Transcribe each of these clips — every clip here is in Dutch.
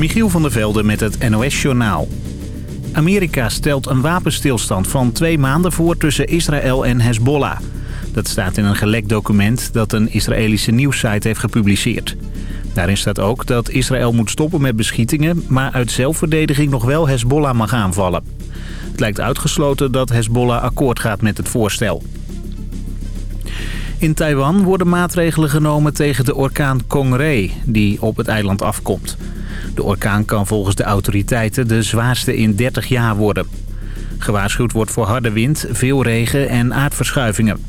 Michiel van der Velde met het NOS-journaal. Amerika stelt een wapenstilstand van twee maanden voor tussen Israël en Hezbollah. Dat staat in een gelekt document dat een Israëlische nieuwssite heeft gepubliceerd. Daarin staat ook dat Israël moet stoppen met beschietingen... maar uit zelfverdediging nog wel Hezbollah mag aanvallen. Het lijkt uitgesloten dat Hezbollah akkoord gaat met het voorstel. In Taiwan worden maatregelen genomen tegen de orkaan Kongray... die op het eiland afkomt. De orkaan kan volgens de autoriteiten de zwaarste in 30 jaar worden. Gewaarschuwd wordt voor harde wind, veel regen en aardverschuivingen.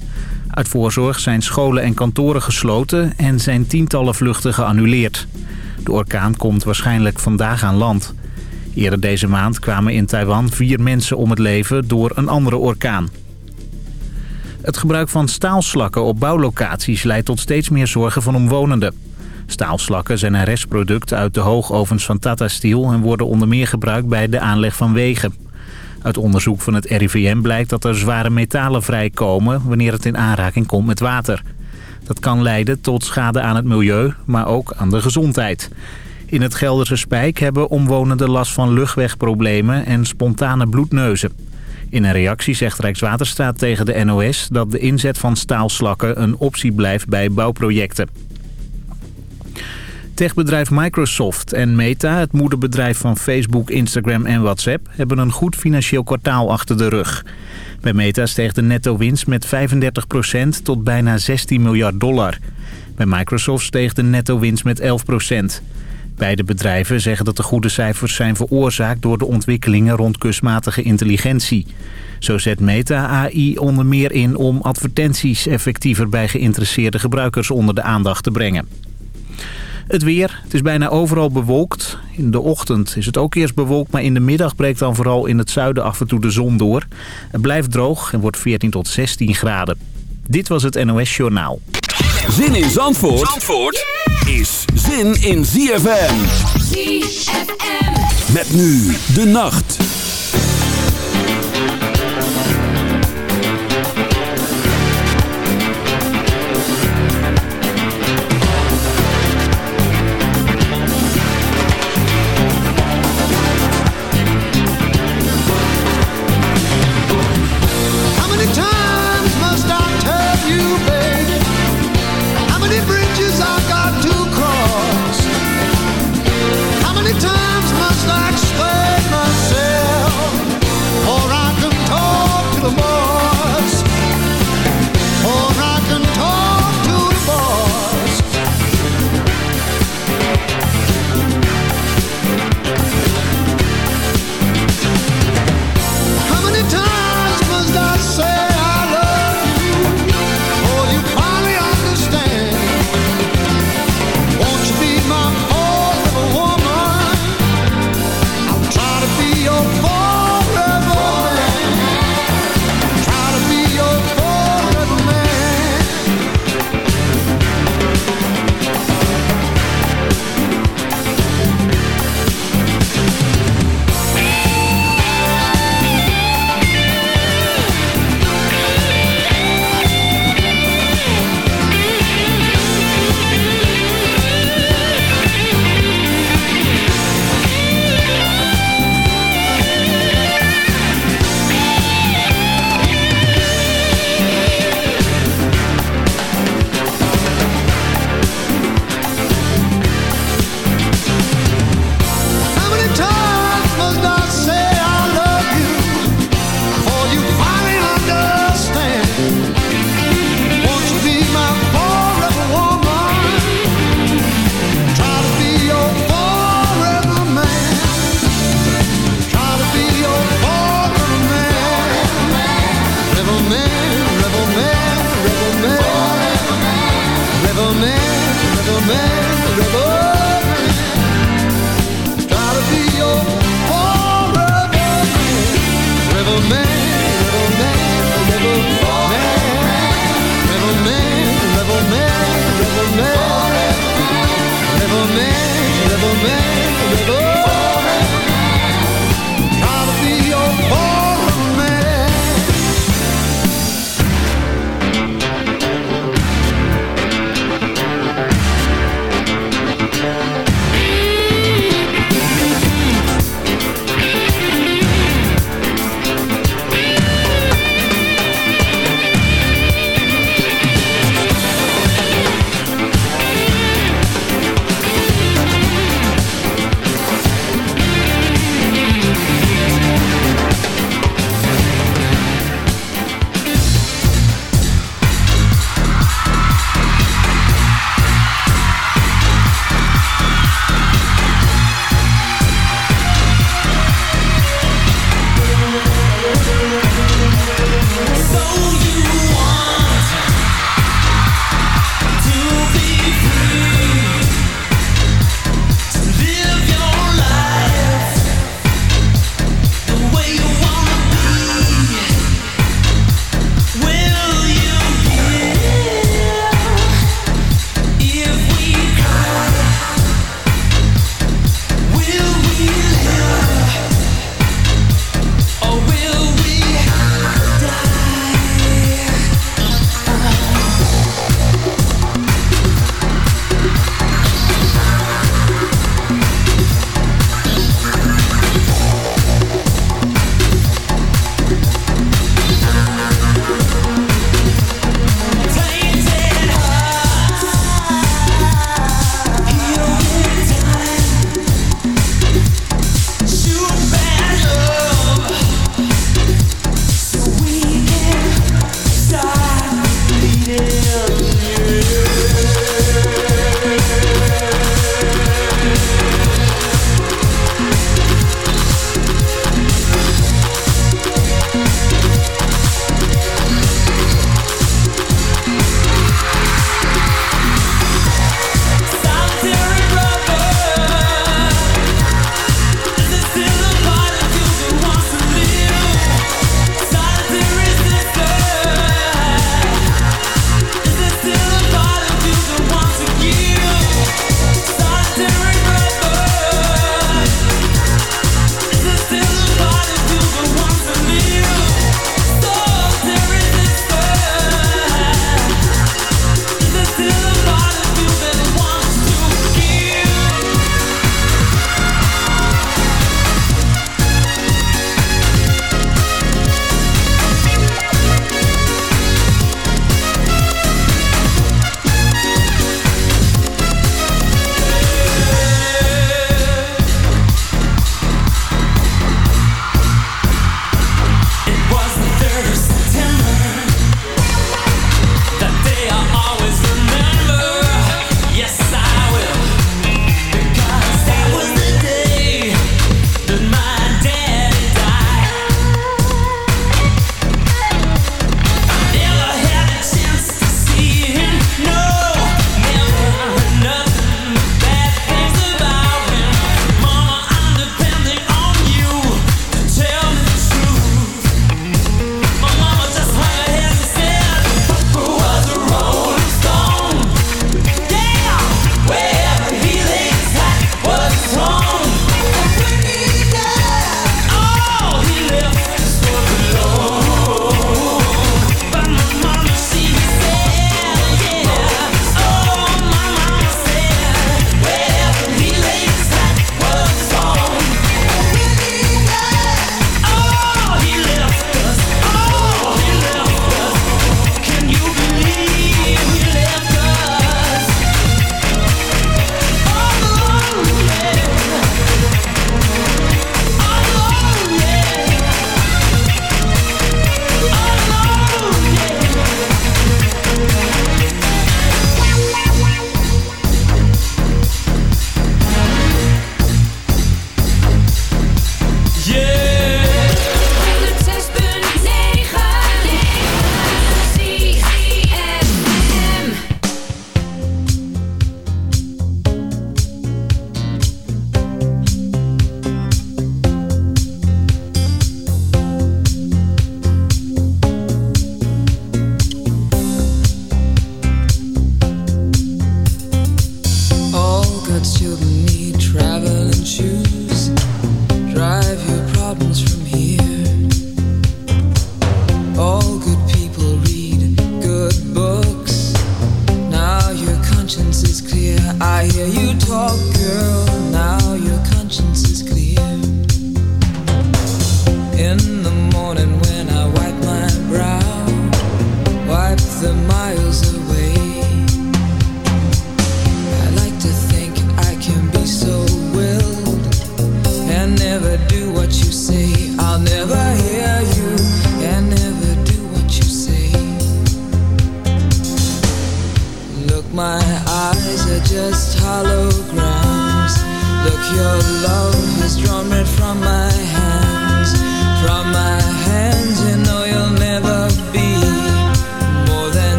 Uit voorzorg zijn scholen en kantoren gesloten en zijn tientallen vluchten geannuleerd. De orkaan komt waarschijnlijk vandaag aan land. Eerder deze maand kwamen in Taiwan vier mensen om het leven door een andere orkaan. Het gebruik van staalslakken op bouwlocaties leidt tot steeds meer zorgen van omwonenden. Staalslakken zijn een restproduct uit de hoogovens van Tata Steel... en worden onder meer gebruikt bij de aanleg van wegen. Uit onderzoek van het RIVM blijkt dat er zware metalen vrijkomen... wanneer het in aanraking komt met water. Dat kan leiden tot schade aan het milieu, maar ook aan de gezondheid. In het Gelderse Spijk hebben omwonenden last van luchtwegproblemen en spontane bloedneuzen. In een reactie zegt Rijkswaterstaat tegen de NOS dat de inzet van staalslakken een optie blijft bij bouwprojecten. Techbedrijf Microsoft en Meta, het moederbedrijf van Facebook, Instagram en WhatsApp... hebben een goed financieel kwartaal achter de rug. Bij Meta steeg de netto-winst met 35% tot bijna 16 miljard dollar. Bij Microsoft steeg de netto-winst met 11% Beide bedrijven zeggen dat de goede cijfers zijn veroorzaakt... door de ontwikkelingen rond kunstmatige intelligentie. Zo zet Meta AI onder meer in om advertenties effectiever bij geïnteresseerde gebruikers onder de aandacht te brengen. Het weer. Het is bijna overal bewolkt. In de ochtend is het ook eerst bewolkt, maar in de middag breekt dan vooral in het zuiden af en toe de zon door. Het blijft droog en wordt 14 tot 16 graden. Dit was het NOS Journaal. Zin in Zandvoort, Zandvoort is zin in ZFM. ZFM. Met nu de nacht.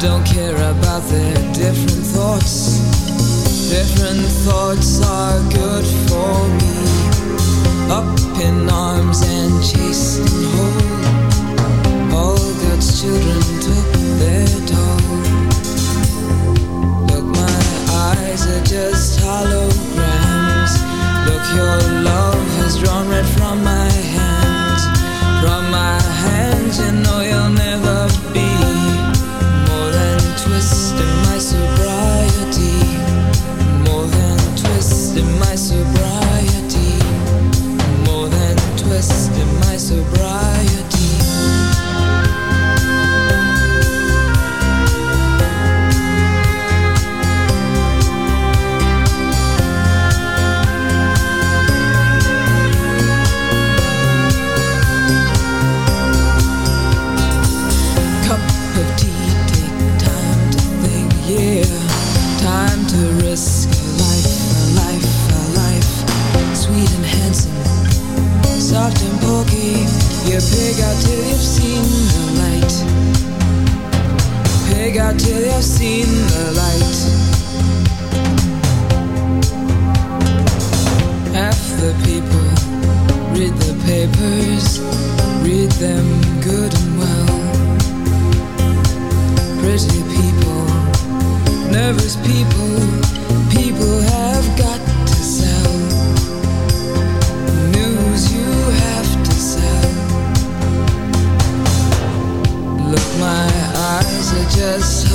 don't care about their different thoughts. Different thoughts are good for me. Up in arms and chasing home. All God's children took their toll. Look, my eyes are just holograms. Look, your love has drawn red from my hands. From my hands, you know you'll never.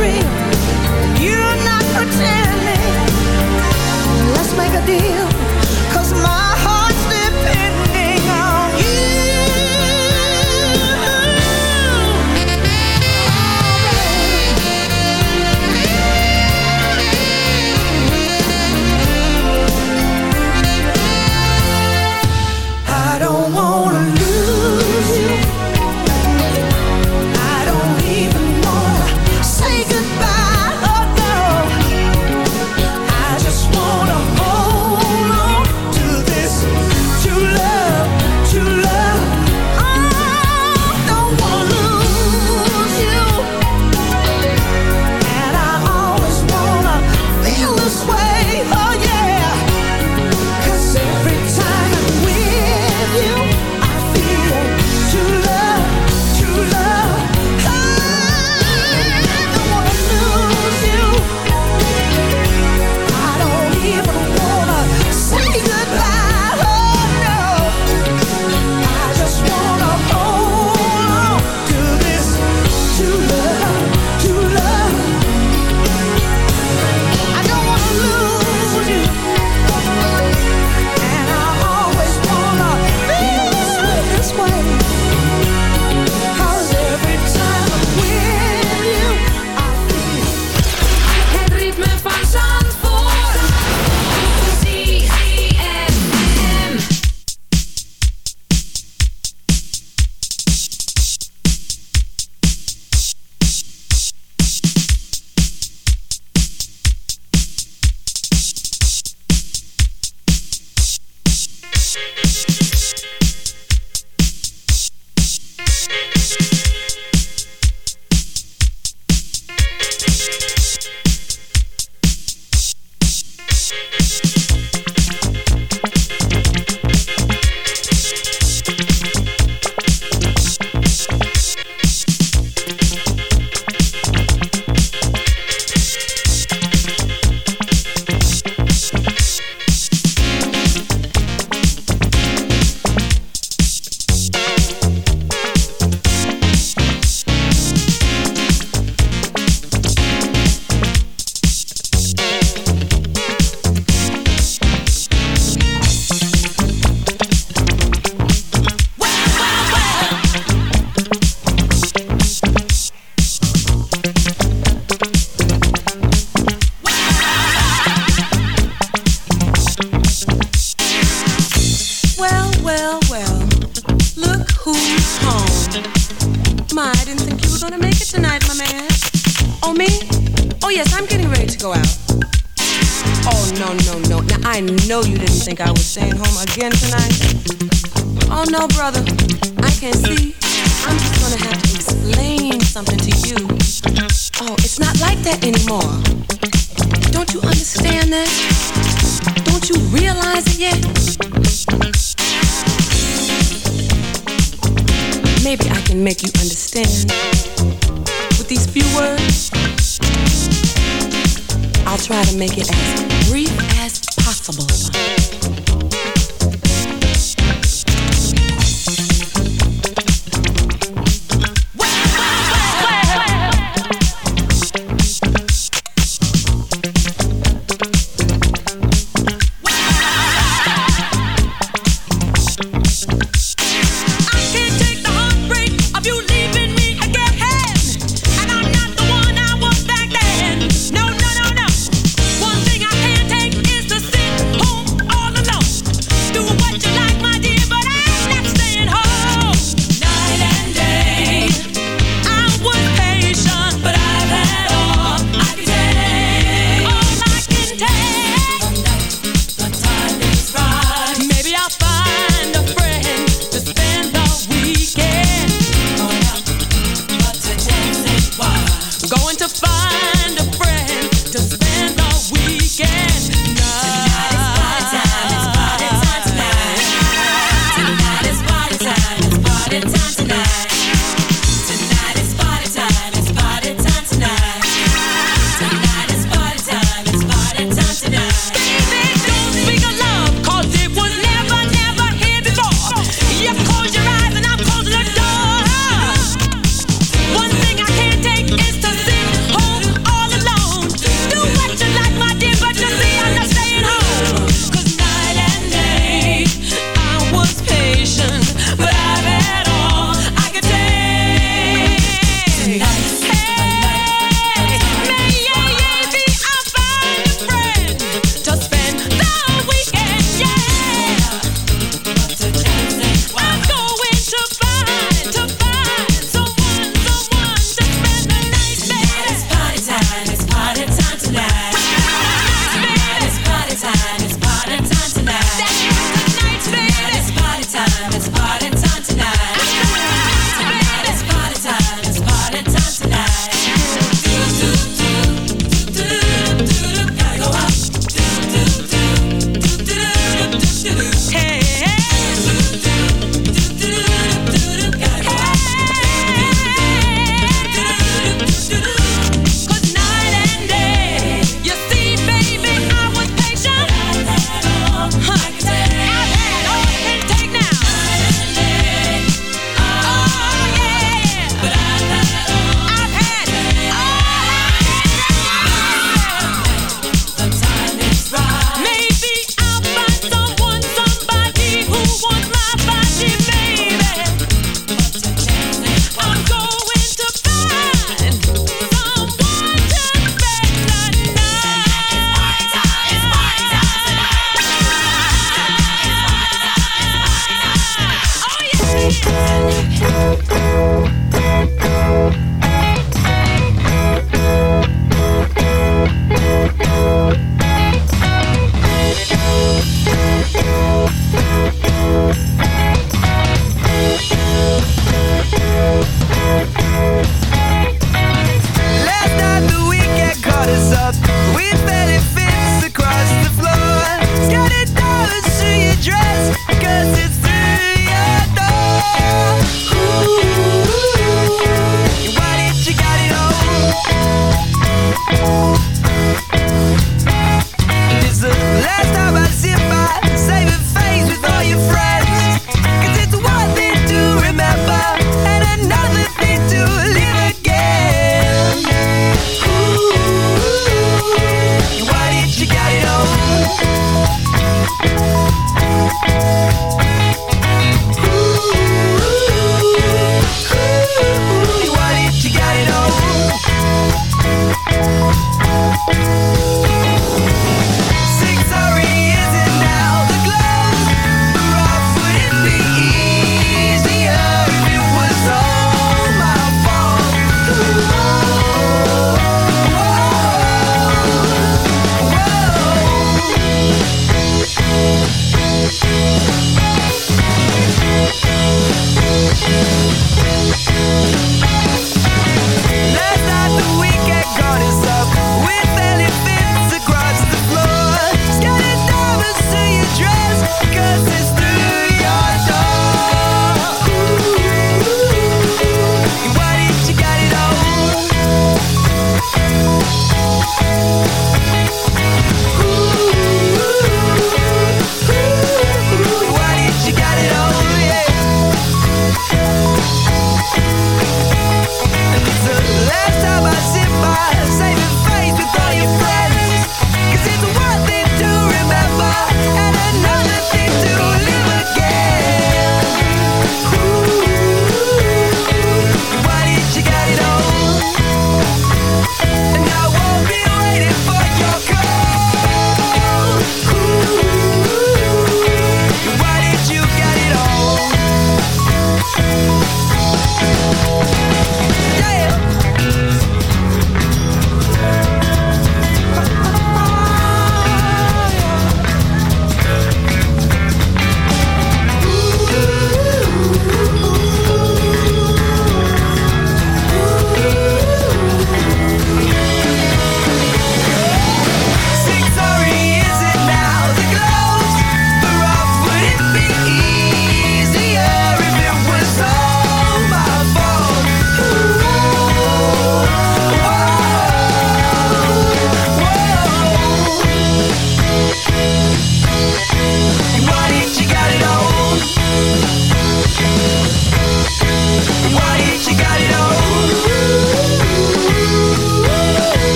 free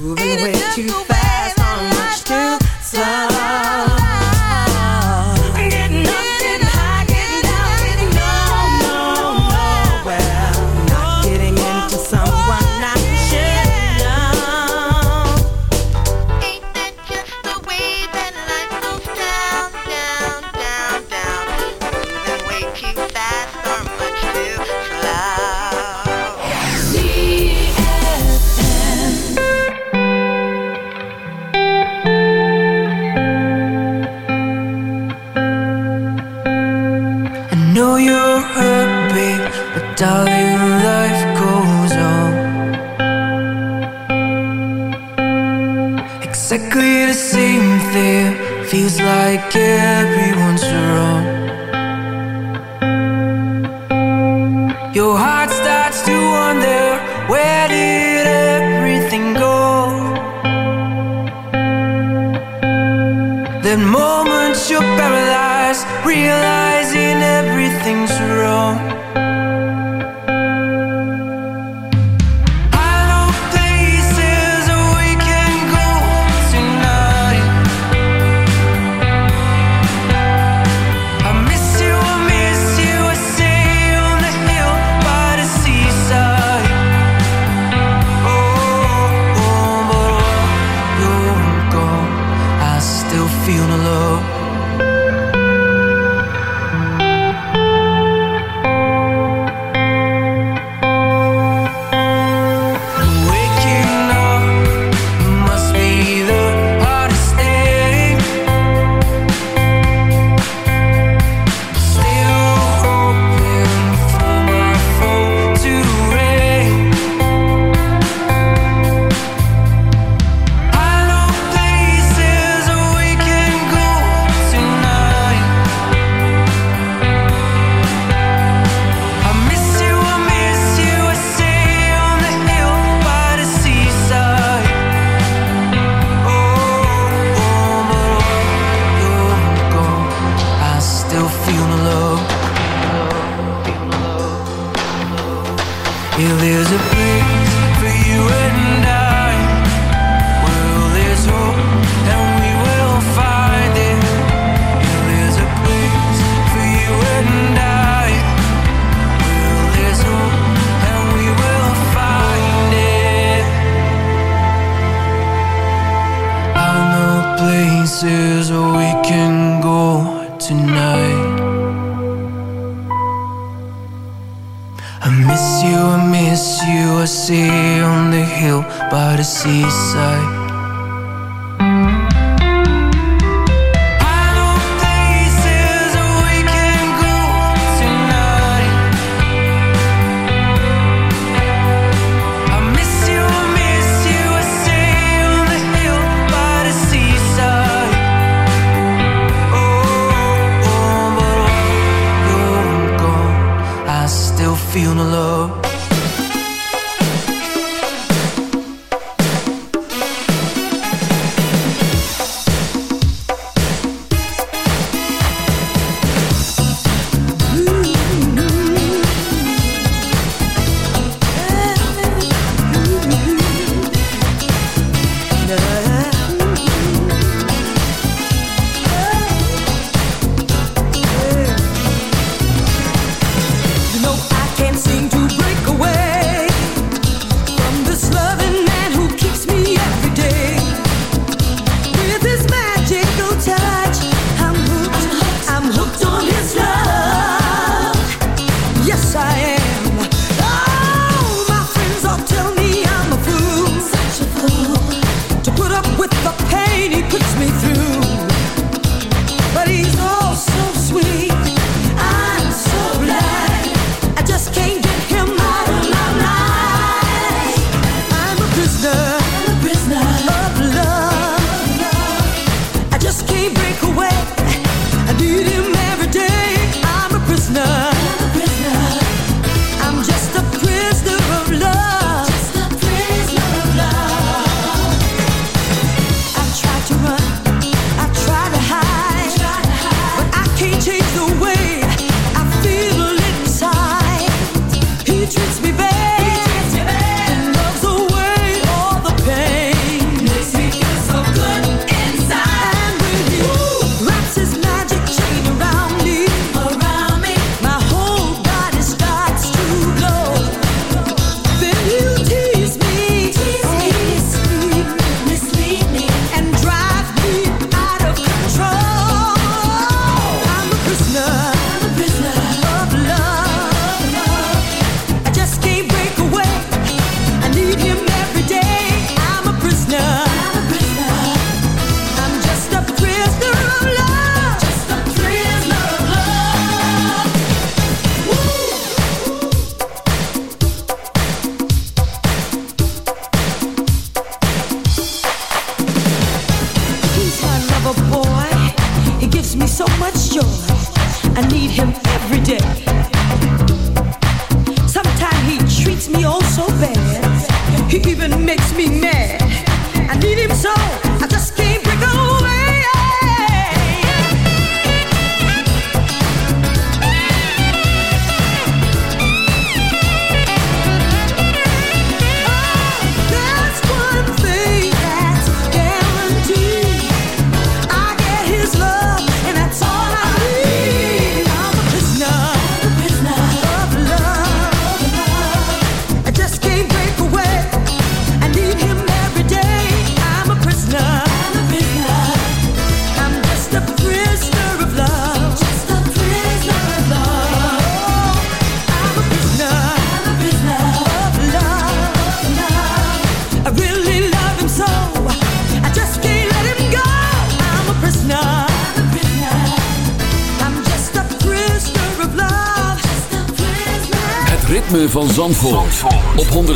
Moving way too fast or much too slow. da, da, da.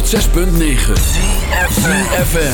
106.9 FM.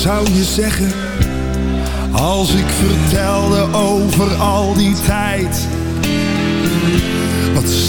Zou je zeggen als ik vertelde over al die tijd?